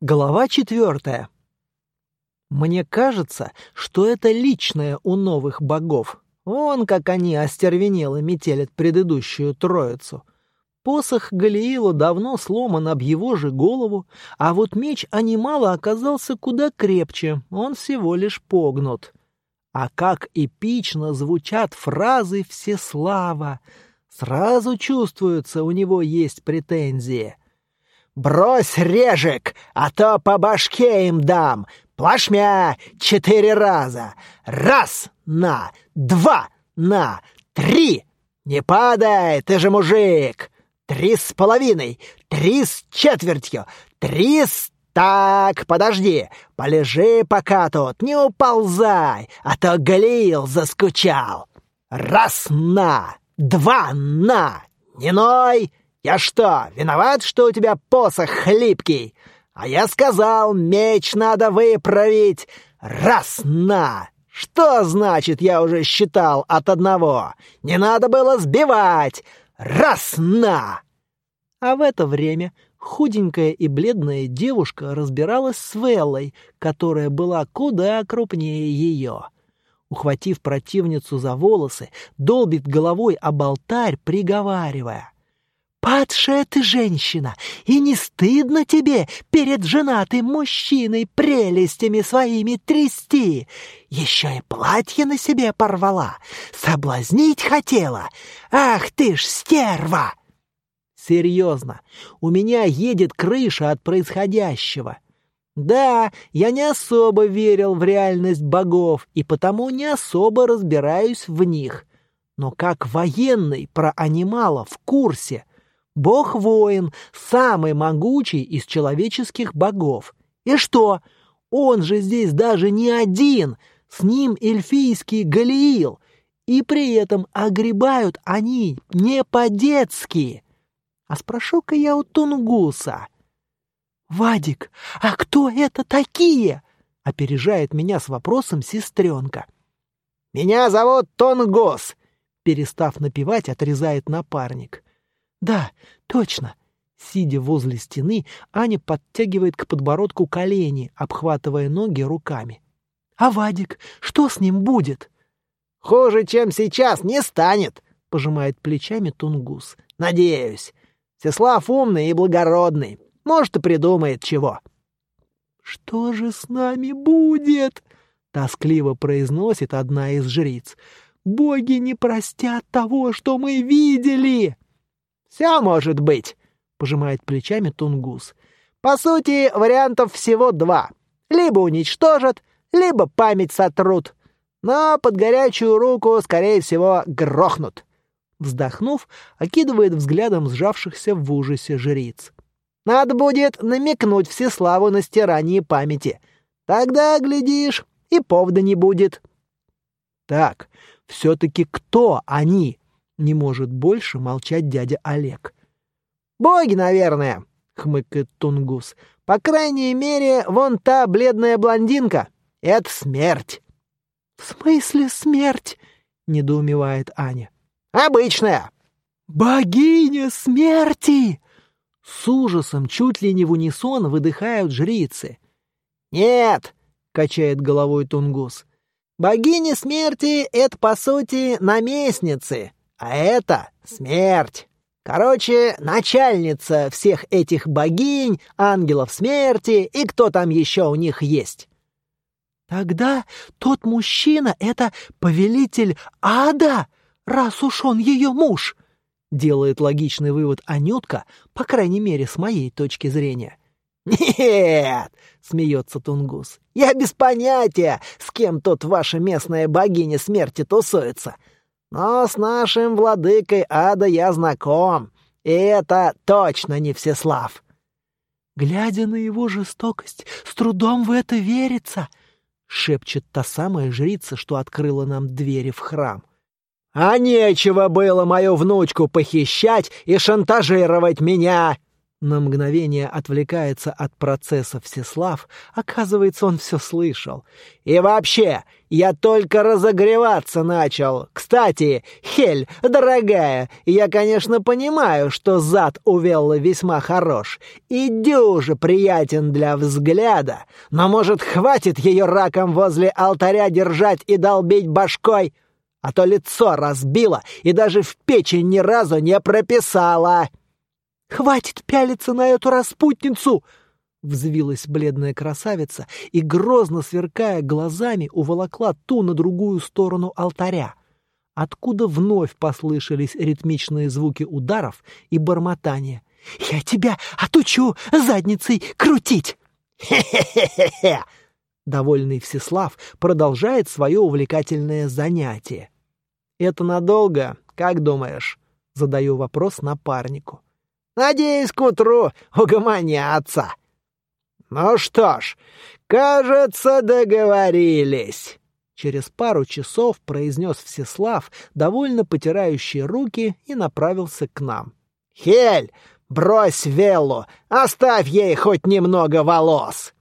Глава четвертая. Мне кажется, что это личное у новых богов. Вон как они остервенело метелят предыдущую троицу. Посох Галиила давно сломан об его же голову, а вот меч анимала оказался куда крепче, он всего лишь погнут. А как эпично звучат фразы «Всеслава!» Сразу чувствуется, у него есть претензии — «Брось, режек, а то по башке им дам! Плашмя четыре раза! Раз на, два на, три! Не падай, ты же мужик! Три с половиной, три с четвертью, три с... Так, подожди, полежи пока тут, не уползай, а то Галиил заскучал! Раз на, два на, не ной!» Я что, виноват, что у тебя посох хлипкий? А я сказал, меч надо выправить. Раз на! Что значит, я уже считал от одного? Не надо было сбивать. Раз на! А в это время худенькая и бледная девушка разбиралась с Веллой, которая была куда крупнее ее. Ухватив противницу за волосы, долбит головой об алтарь, приговаривая. Падшая ты женщина, и не стыдно тебе перед женатым мужчиной прелестями своими трясти. Еще и платье на себе порвала, соблазнить хотела. Ах ты ж стерва! Серьезно, у меня едет крыша от происходящего. Да, я не особо верил в реальность богов и потому не особо разбираюсь в них. Но как военный про анимала в курсе — Бог-воин, самый могучий из человеческих богов. И что? Он же здесь даже не один, с ним эльфийский Галиил, и при этом огребают они не по-детски. А спрошу-ка я у Тунгуса. «Вадик, а кто это такие?» — опережает меня с вопросом сестренка. «Меня зовут Тунгус», — перестав напевать, отрезает напарник. Да, точно. Сидя возле стены, Аня подтягивает к подбородку колени, обхватывая ноги руками. А Вадик, что с ним будет? Хуже, чем сейчас, не станет, пожимает плечами Тунгус. Надеюсь. Сеслав умный и благородный. Может, и придумает чего. Что же с нами будет? тоскливо произносит одна из жриц. Боги не простят того, что мы видели. «Все может быть», — пожимает плечами Тунгус. «По сути, вариантов всего два. Либо уничтожат, либо память сотрут. Но под горячую руку, скорее всего, грохнут». Вздохнув, окидывает взглядом сжавшихся в ужасе жриц. «Надо будет намекнуть Всеславу на стирание памяти. Тогда, глядишь, и повода не будет». «Так, все-таки кто они?» Не может больше молчать дядя Олег. «Боги, наверное», — хмыкает Тунгус. «По крайней мере, вон та бледная блондинка. Это смерть». «В смысле смерть?» — недоумевает Аня. «Обычная». «Богиня смерти!» С ужасом, чуть ли не в унисон, выдыхают жрицы. «Нет!» — качает головой Тунгус. «Богини смерти — это, по сути, наместницы, а это смерть. Короче, начальница всех этих богинь, ангелов смерти и кто там еще у них есть. Тогда тот мужчина — это повелитель ада, раз уж он ее муж, — делает логичный вывод Анютка, по крайней мере, с моей точки зрения. «Нет!» — смеется Тунгус. «Я без понятия, с кем тут ваша местная богиня смерти тусуется. Но с нашим владыкой ада я знаком, и это точно не Всеслав. Глядя на его жестокость, с трудом в это верится, шепчет та самая жрица, что открыла нам двери в храм. А нечего было мою внучку похищать и шантажировать меня, На мгновение отвлекается от процесса Всеслав, оказывается, он все слышал. «И вообще, я только разогреваться начал. Кстати, Хель, дорогая, я, конечно, понимаю, что зад у Веллы весьма хорош и дюже приятен для взгляда, но, может, хватит ее раком возле алтаря держать и долбить башкой?» а то лицо разбило и даже в печень ни разу не прописала. «Хватит пялиться на эту распутницу!» Взвилась бледная красавица и, грозно сверкая глазами, уволокла ту на другую сторону алтаря, откуда вновь послышались ритмичные звуки ударов и бормотания. «Я тебя отучу задницей крутить!» «Хе-хе-хе-хе!» Довольный Всеслав продолжает свое увлекательное занятие. «Это надолго, как думаешь?» Задаю вопрос напарнику. Надеюсь, к утру угомонятся. Ну что ж, кажется, договорились. Через пару часов произнес Всеслав, довольно потирающий руки, и направился к нам. «Хель, брось Веллу, оставь ей хоть немного волос!»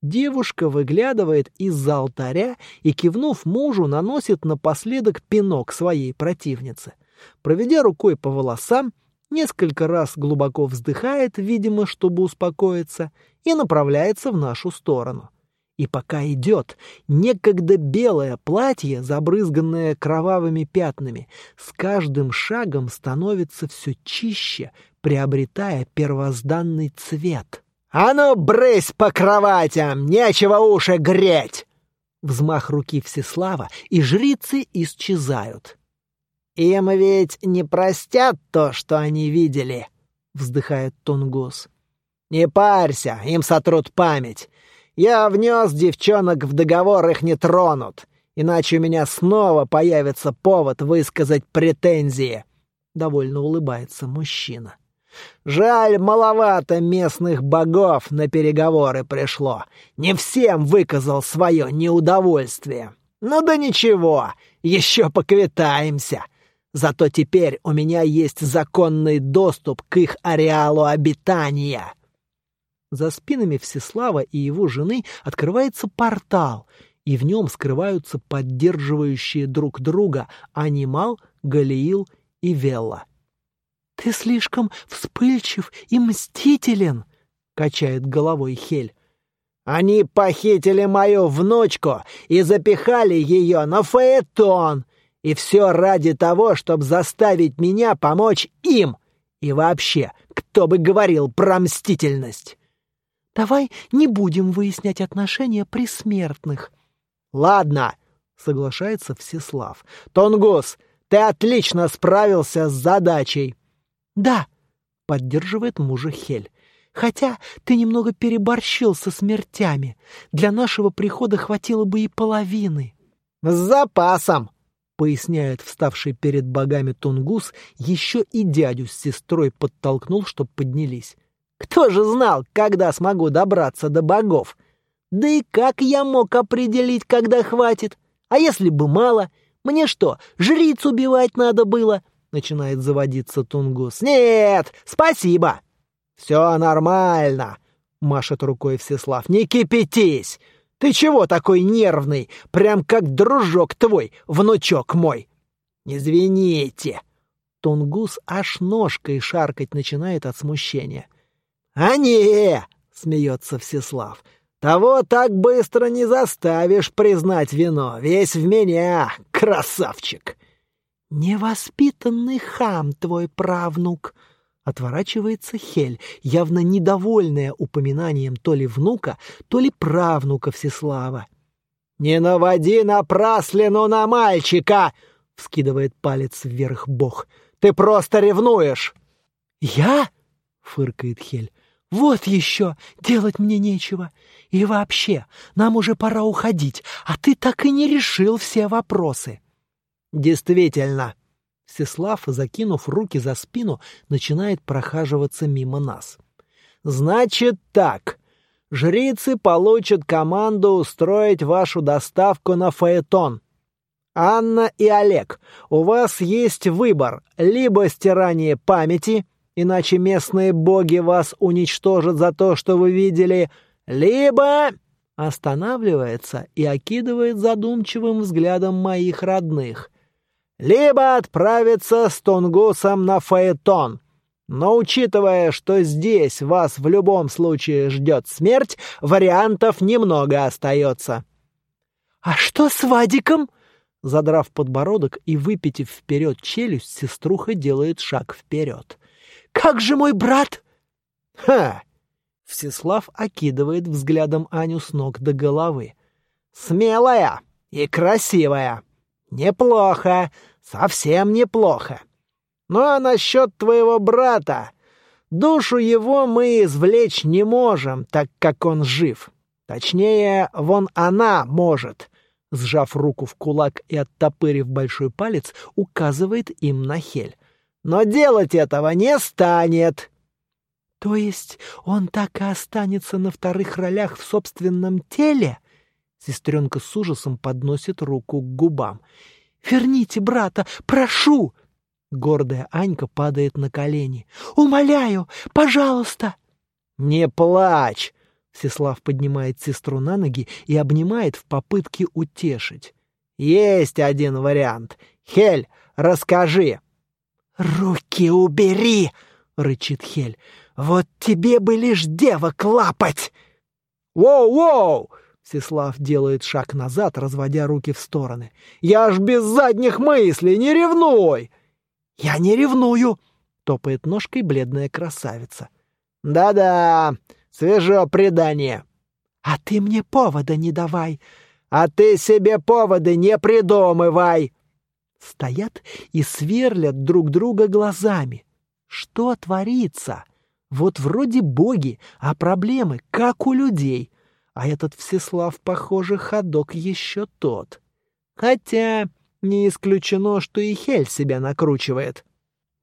Девушка выглядывает из-за алтаря и, кивнув мужу, наносит напоследок пинок своей противнице. Проведя рукой по волосам, несколько раз глубоко вздыхает, видимо, чтобы успокоиться, и направляется в нашу сторону. И пока идет, некогда белое платье, забрызганное кровавыми пятнами, с каждым шагом становится все чище, приобретая первозданный цвет. «А ну, брысь по кроватям! Нечего уши греть!» Взмах руки Всеслава, и жрицы исчезают. «Им ведь не простят то, что они видели», — вздыхает Тунгус. «Не парься, им сотрут память. Я внес девчонок в договор, их не тронут, иначе у меня снова появится повод высказать претензии», — довольно улыбается мужчина. «Жаль, маловато местных богов на переговоры пришло. Не всем выказал свое неудовольствие. Ну да ничего, еще поквитаемся». Зато теперь у меня есть законный доступ к их ареалу обитания. За спинами Всеслава и его жены открывается портал, и в нем скрываются поддерживающие друг друга Анимал, Галиил и Велла. «Ты слишком вспыльчив и мстителен!» — качает головой Хель. «Они похитили мою внучку и запихали ее на фаэтон!» И все ради того, чтобы заставить меня помочь им. И вообще, кто бы говорил про мстительность? Давай не будем выяснять отношения присмертных. Ладно, соглашается Всеслав. Тонгус, ты отлично справился с задачей. Да, поддерживает мужа Хель. Хотя ты немного переборщил со смертями. Для нашего прихода хватило бы и половины. С запасом, поясняет вставший перед богами Тунгус, еще и дядю с сестрой подтолкнул, чтоб поднялись. Кто же знал, когда смогу добраться до богов? Да и как я мог определить, когда хватит? А если бы мало? Мне что, жриц убивать надо было? Начинает заводиться Тунгус. Нет, спасибо. Все нормально, машет рукой Всеслав. Не кипятись. Ты чего такой нервный? Прям как дружок твой, внучок мой. Извините. Тунгус аж ножкой шаркать начинает от смущения. А не, смеется Всеслав. Того так быстро не заставишь признать вино. Весь в меня, красавчик. Невоспитанный хам твой правнук, Отворачивается Хель, явно недовольная упоминанием то ли внука, то ли правнука Всеслава. «Не наводи напраслину на мальчика!» — вскидывает палец вверх бог. «Ты просто ревнуешь!» «Я?» — фыркает Хель. «Вот еще! Делать мне нечего! И вообще, нам уже пора уходить, а ты так и не решил все вопросы!» «Действительно!» Всеслав, закинув руки за спину, начинает прохаживаться мимо нас. «Значит так. Жрицы получат команду устроить вашу доставку на Фаэтон. Анна и Олег, у вас есть выбор. Либо стирание памяти, иначе местные боги вас уничтожат за то, что вы видели, либо...» Останавливается и окидывает задумчивым взглядом моих родных. «Либо отправиться с Тунгусом на Фаэтон. Но учитывая, что здесь вас в любом случае ждет смерть, вариантов немного остается». «А что с Вадиком?» Задрав подбородок и выпитив вперед челюсть, сеструха делает шаг вперед. «Как же мой брат?» «Ха!» Всеслав окидывает взглядом Аню с ног до головы. «Смелая и красивая. Неплохо, совсем неплохо. Ну а насчет твоего брата? Душу его мы извлечь не можем, так как он жив. Точнее, вон она может». Сжав руку в кулак и оттопырив большой палец, указывает им на Хель. «Но делать этого не станет!» «То есть он так и останется на вторых ролях в собственном теле?» Сестренка с ужасом подносит руку к губам. «Верните брата, прошу!» Гордая Анька падает на колени. «Умоляю, пожалуйста!» «Не плачь!» Всеслав поднимает сестру на ноги и обнимает в попытке утешить. «Есть один вариант. Хель, расскажи!» «Руки убери!» — рычит Хель. Вот тебе бы лишь девок лапать!» «Воу-воу!» Всеслав делает шаг назад, разводя руки в стороны. «Я ж без задних мыслей, не ревнуй!» «Я не ревную!» — топает ножкой бледная красавица. «Да-да, свежо предание!» «А ты мне повода не давай!» «А ты себе поводы не придумывай!» Стоят и сверлят друг друга глазами. Что творится? Вот вроде боги, а проблемы, как у людей. А этот Всеслав, похоже, ходок еще тот. Хотя не исключено, что и Хель себя накручивает.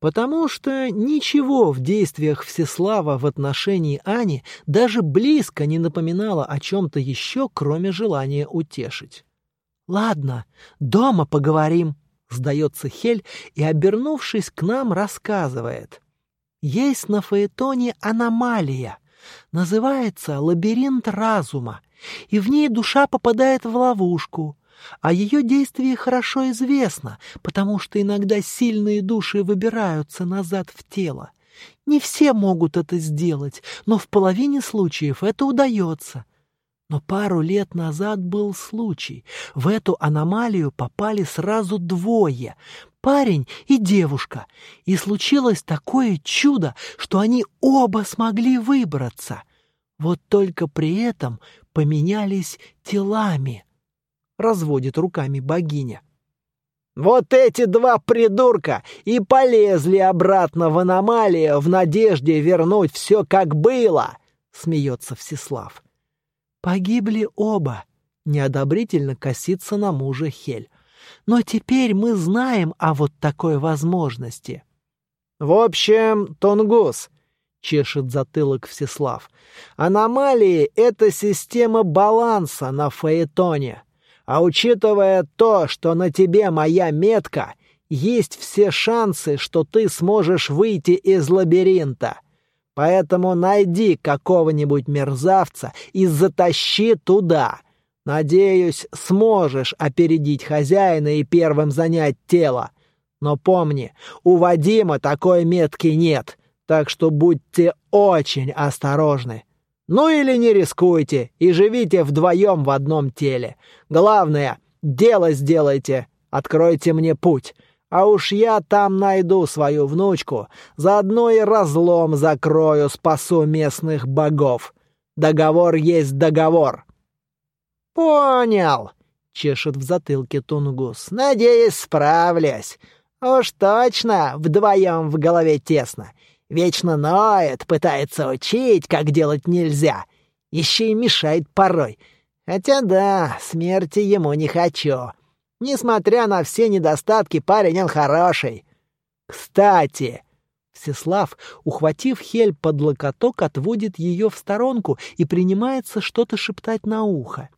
Потому что ничего в действиях Всеслава в отношении Ани даже близко не напоминало о чем-то еще, кроме желания утешить. «Ладно, дома поговорим», — сдается Хель и, обернувшись к нам, рассказывает. Есть на Фаэтоне аномалия. Называется лабиринт разума, и в ней душа попадает в ловушку. А ее действие хорошо известно, потому что иногда сильные души выбираются назад в тело. Не все могут это сделать, но в половине случаев это удается. Но пару лет назад был случай. В эту аномалию попали сразу двое парень и девушка, и случилось такое чудо, что они оба смогли выбраться. Вот только при этом поменялись телами. Разводит руками богиня. Вот эти два придурка и полезли обратно в аномалию в надежде вернуть все как было, смеется Всеслав. Погибли оба, неодобрительно косится на мужа Хель но теперь мы знаем о вот такой возможности. В общем, Тонгус, чешет затылок Всеслав, аномалии — это система баланса на Фаэтоне. А учитывая то, что на тебе моя метка, есть все шансы, что ты сможешь выйти из лабиринта. Поэтому найди какого-нибудь мерзавца и затащи туда — Надеюсь, сможешь опередить хозяина и первым занять тело. Но помни, у Вадима такой метки нет, так что будьте очень осторожны. Ну или не рискуйте и живите вдвоем в одном теле. Главное, дело сделайте, откройте мне путь. А уж я там найду свою внучку, заодно и разлом закрою, спасу местных богов. Договор есть договор. «Понял!» — чешет в затылке Тунгус. «Надеюсь, справлюсь. Уж точно вдвоем в голове тесно. Вечно ноет, пытается учить, как делать нельзя. Еще и мешает порой. Хотя да, смерти ему не хочу. Несмотря на все недостатки, парень он хороший. Кстати...» Всеслав, ухватив Хель под локоток, отводит ее в сторонку и принимается что-то шептать на ухо.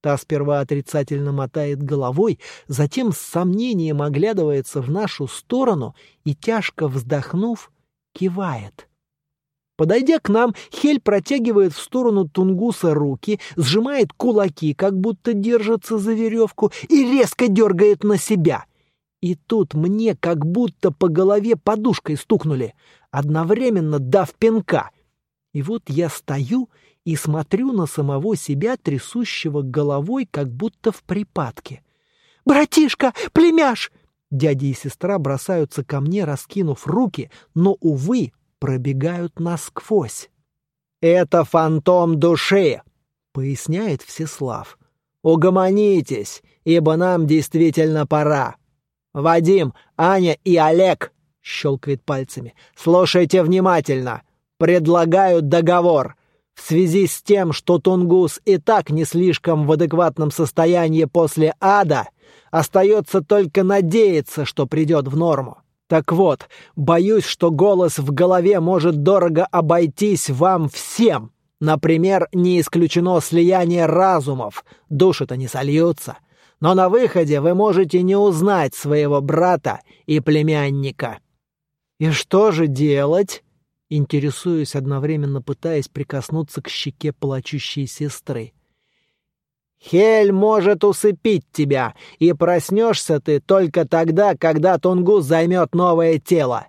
Та сперва отрицательно мотает головой, затем с сомнением оглядывается в нашу сторону и, тяжко вздохнув, Кивает. Подойдя к нам, Хель протягивает в сторону Тунгуса руки, сжимает кулаки, как будто держится за веревку, и резко дергает на себя. И тут мне как будто по голове подушкой стукнули, одновременно дав пинка. И вот я стою и смотрю на самого себя, трясущего головой, как будто в припадке. «Братишка! Племяш!» Дядя и сестра бросаются ко мне, раскинув руки, но, увы, пробегают насквозь. «Это фантом души!» — поясняет Всеслав. «Угомонитесь, ибо нам действительно пора. Вадим, Аня и Олег!» — щелкает пальцами. «Слушайте внимательно. Предлагаю договор. В связи с тем, что Тунгус и так не слишком в адекватном состоянии после ада, остается только надеяться, что придет в норму. Так вот, боюсь, что голос в голове может дорого обойтись вам всем. Например, не исключено слияние разумов, души-то не сольются. Но на выходе вы можете не узнать своего брата и племянника. И что же делать? Интересуюсь, одновременно пытаясь прикоснуться к щеке плачущей сестры. Хель может усыпить тебя, и проснешься ты только тогда, когда Тунгус займет новое тело.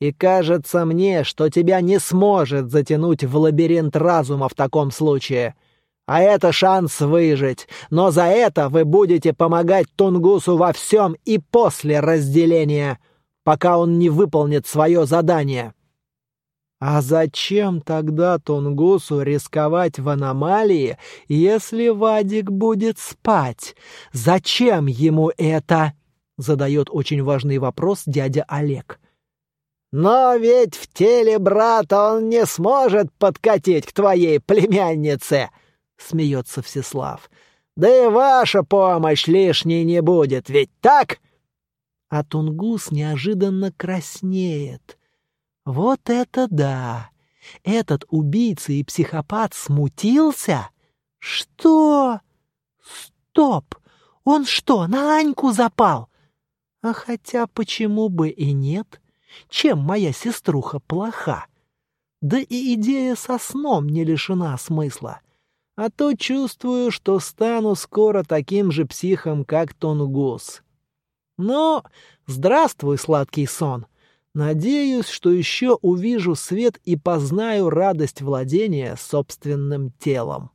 И кажется мне, что тебя не сможет затянуть в лабиринт разума в таком случае. А это шанс выжить, но за это вы будете помогать Тунгусу во всем и после разделения, пока он не выполнит свое задание. А зачем тогда Тунгусу рисковать в аномалии, если Вадик будет спать? Зачем ему это? Задает очень важный вопрос дядя Олег. Но ведь в теле брата он не сможет подкатить к твоей племяннице, смеется Всеслав. Да и ваша помощь лишней не будет, ведь так? А Тунгус неожиданно краснеет. Вот это да! Этот убийца и психопат смутился? Что? Стоп! Он что, на Аньку запал? А хотя почему бы и нет? Чем моя сеструха плоха? Да и идея со сном не лишена смысла. А то чувствую, что стану скоро таким же психом, как Тонгус. Но здравствуй, сладкий сон. Надеюсь, что еще увижу свет и познаю радость владения собственным телом.